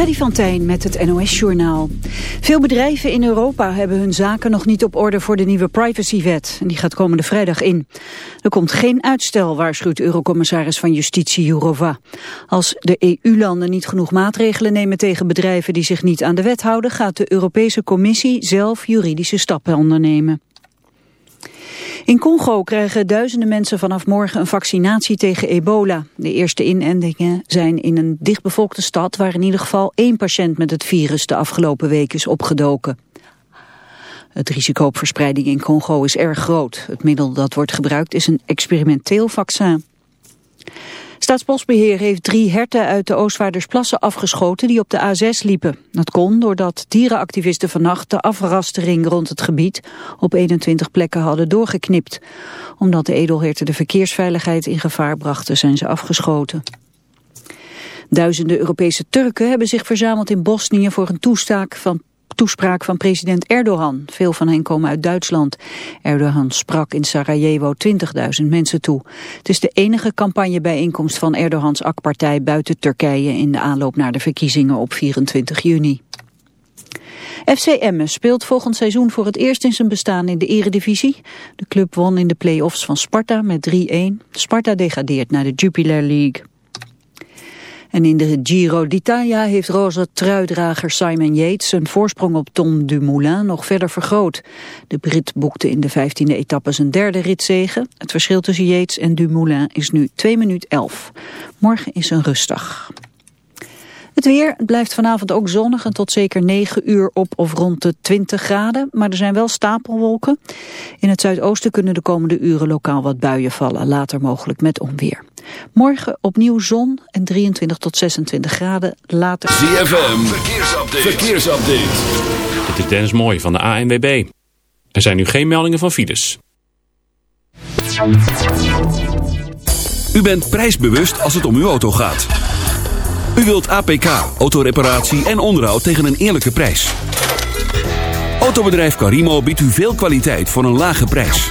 Freddy van Tijn met het NOS-journaal. Veel bedrijven in Europa hebben hun zaken nog niet op orde voor de nieuwe privacywet. En die gaat komende vrijdag in. Er komt geen uitstel, waarschuwt Eurocommissaris van Justitie Jourova. Als de EU-landen niet genoeg maatregelen nemen tegen bedrijven die zich niet aan de wet houden... gaat de Europese Commissie zelf juridische stappen ondernemen. In Congo krijgen duizenden mensen vanaf morgen een vaccinatie tegen ebola. De eerste inentingen zijn in een dichtbevolkte stad waar in ieder geval één patiënt met het virus de afgelopen week is opgedoken. Het risico op verspreiding in Congo is erg groot. Het middel dat wordt gebruikt is een experimenteel vaccin. Staatsbosbeheer heeft drie herten uit de Oostvaardersplassen afgeschoten die op de A6 liepen. Dat kon doordat dierenactivisten vannacht de afrastering rond het gebied op 21 plekken hadden doorgeknipt. Omdat de edelherten de verkeersveiligheid in gevaar brachten zijn ze afgeschoten. Duizenden Europese Turken hebben zich verzameld in Bosnië voor een toestaak van toespraak van president Erdogan. Veel van hen komen uit Duitsland. Erdogan sprak in Sarajevo 20.000 mensen toe. Het is de enige campagnebijeenkomst van Erdogans AK-partij buiten Turkije... in de aanloop naar de verkiezingen op 24 juni. FC Emmen speelt volgend seizoen voor het eerst in zijn bestaan in de eredivisie. De club won in de play-offs van Sparta met 3-1. Sparta degradeert naar de Jupiler League. En in de Giro d'Italia heeft roze truidrager Simon Yates zijn voorsprong op Tom Dumoulin nog verder vergroot. De Brit boekte in de 15e etappe zijn derde ritzegen. Het verschil tussen Yates en Dumoulin is nu 2 minuut 11. Morgen is een rustdag. Het weer blijft vanavond ook zonnig en tot zeker 9 uur op of rond de 20 graden. Maar er zijn wel stapelwolken. In het zuidoosten kunnen de komende uren lokaal wat buien vallen. Later mogelijk met onweer. Morgen opnieuw zon en 23 tot 26 graden. Later... ZFM, verkeersupdate. verkeersupdate. Dit is Dennis Mooi van de ANWB. Er zijn nu geen meldingen van files. U bent prijsbewust als het om uw auto gaat. U wilt APK, autoreparatie en onderhoud tegen een eerlijke prijs. Autobedrijf Carimo biedt u veel kwaliteit voor een lage prijs.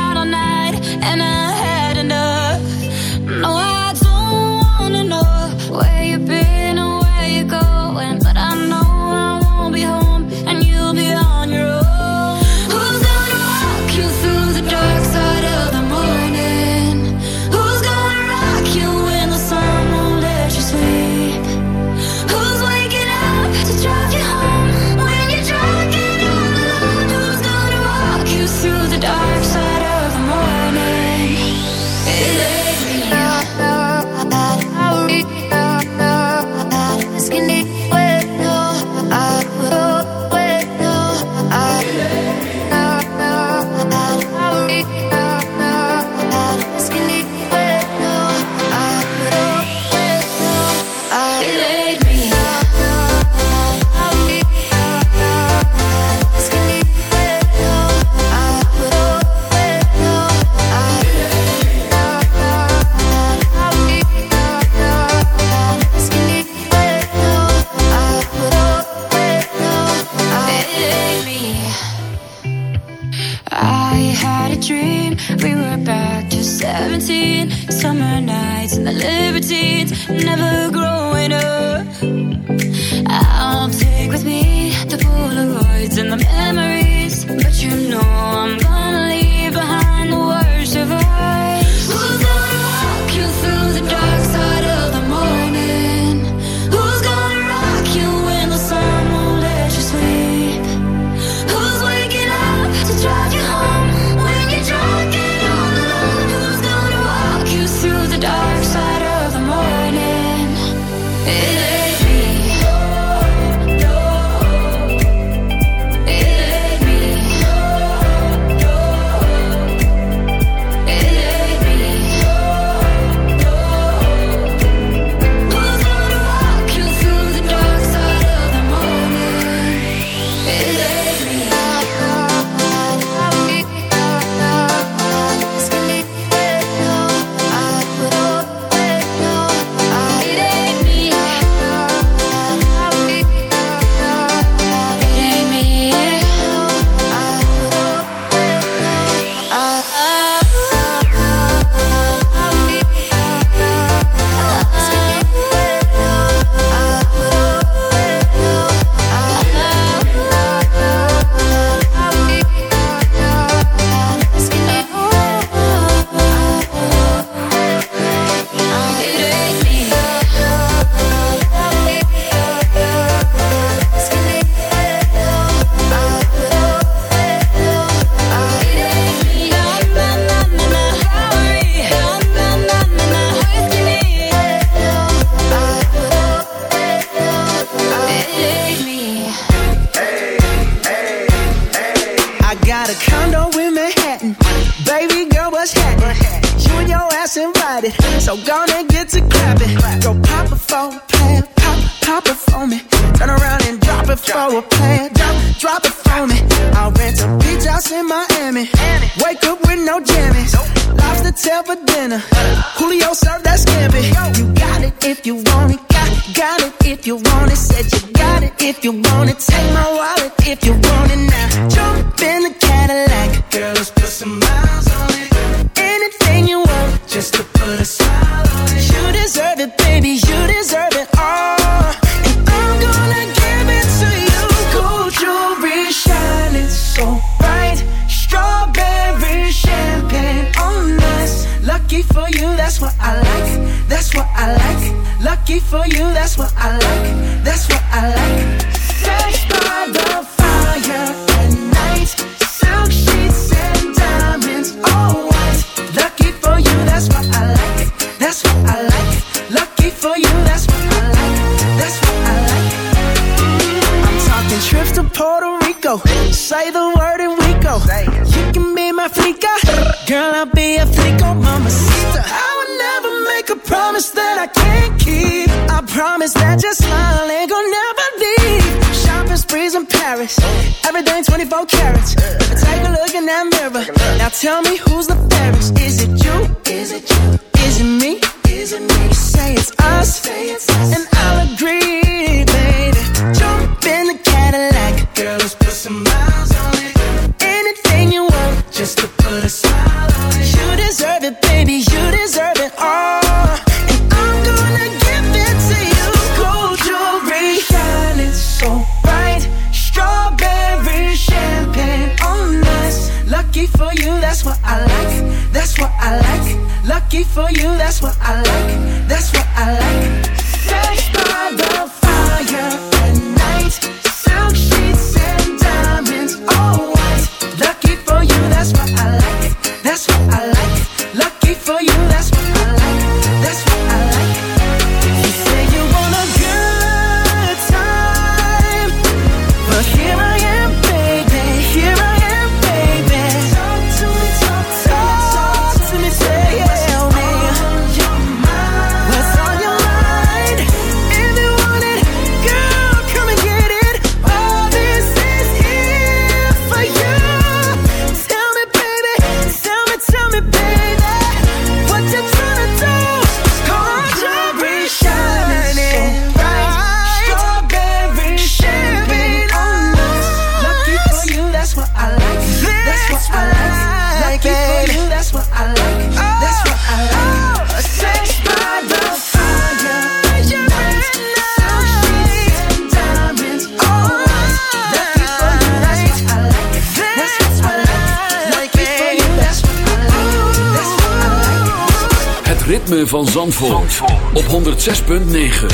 op 106.9.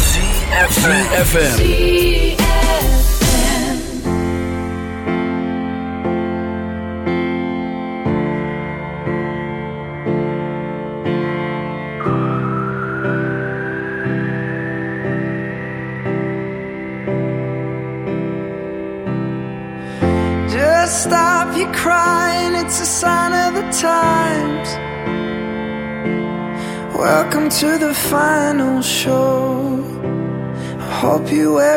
FM. to the final show. I hope you wear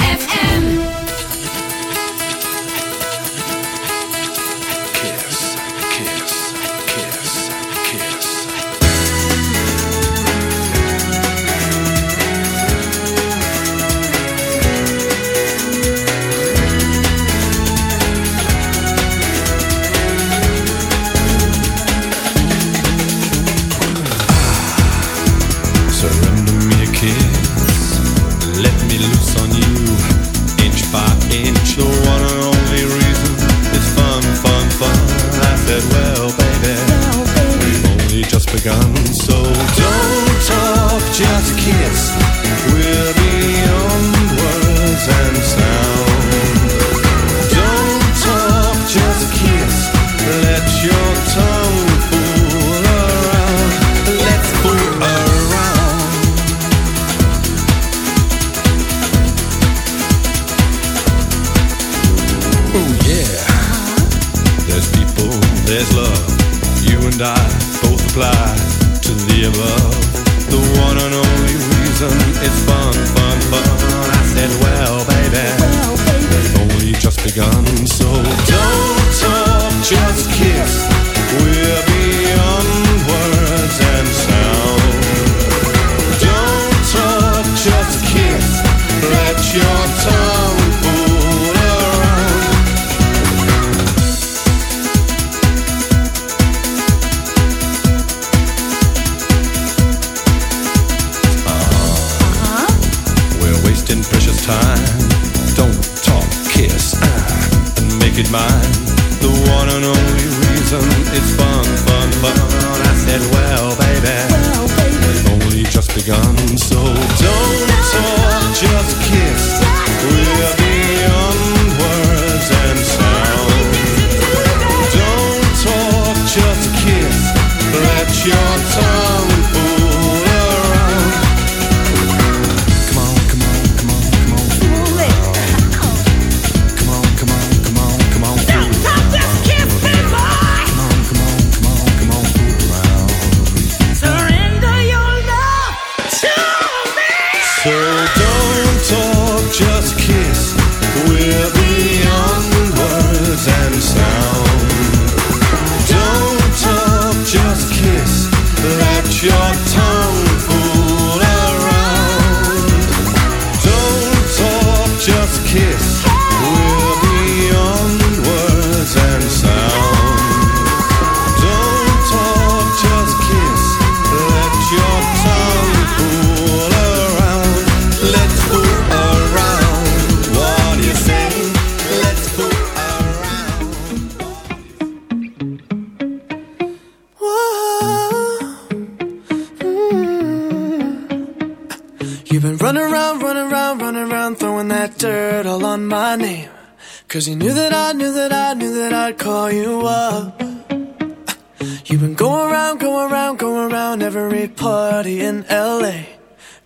well, baby. Well, baby. We've only just begun, so don't talk, just kiss. We'll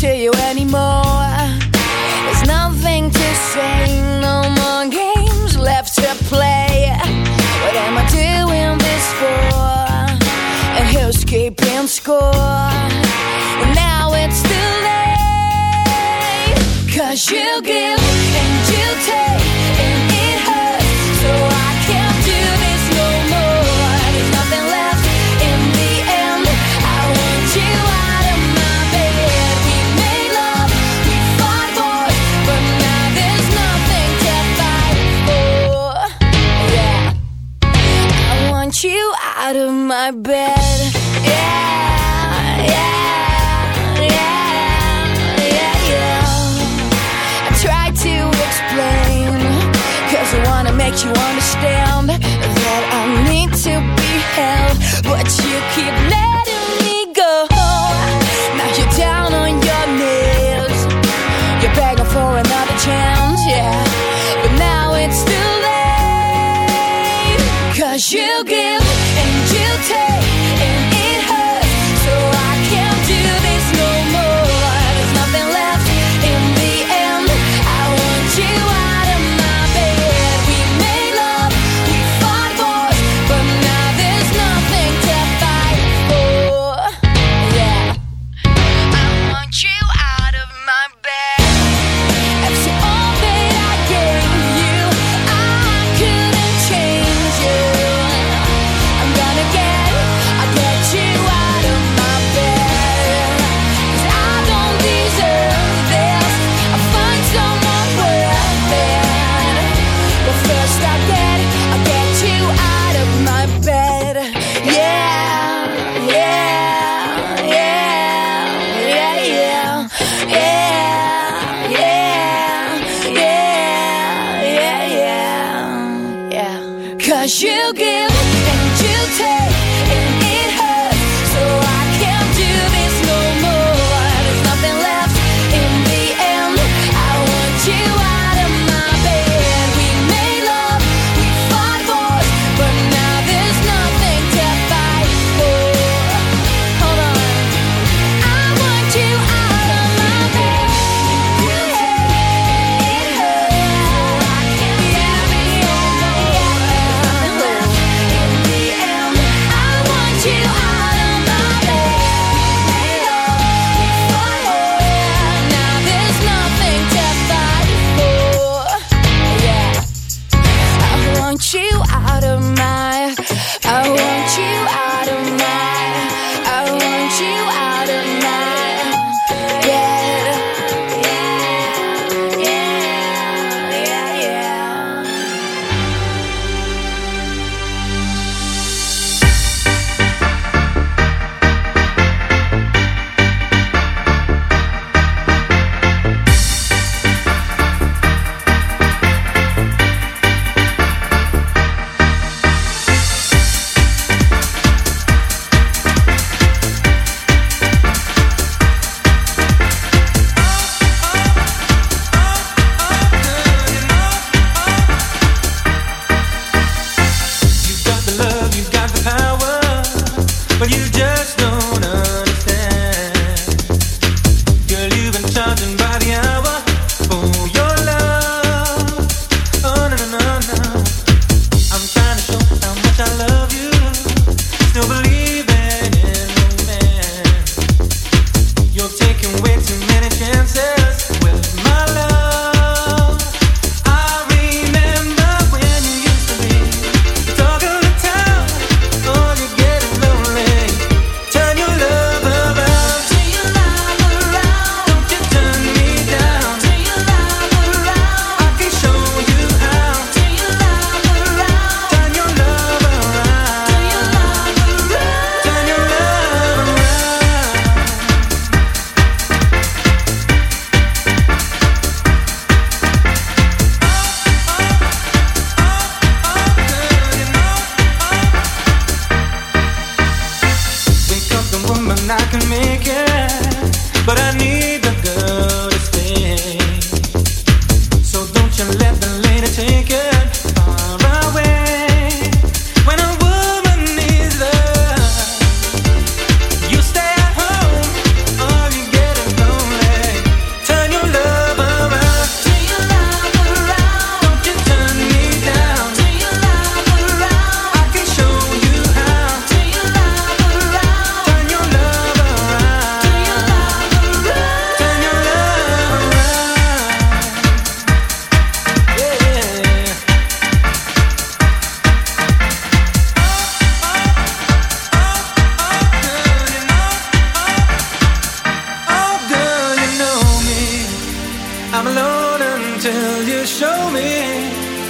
to you anymore. There's nothing to say, no more games left to play. What am I doing this for? And who's keeping score? And now it's too late. Cause you give and you take and my bed. Yeah, yeah, yeah, yeah, yeah. I try to explain, I wanna make you understand that I need to be held, but you keep letting me go. Now you're down on your knees, you're begging for another chance, yeah. But now it's too late, cause you give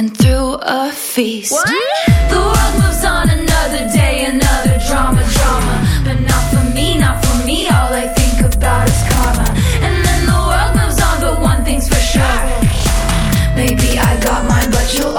and threw a feast. The world moves on another day, another drama, drama. But not for me, not for me. All I think about is karma. And then the world moves on, but one thing's for sure. Maybe I got mine, but you'll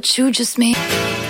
What you just made.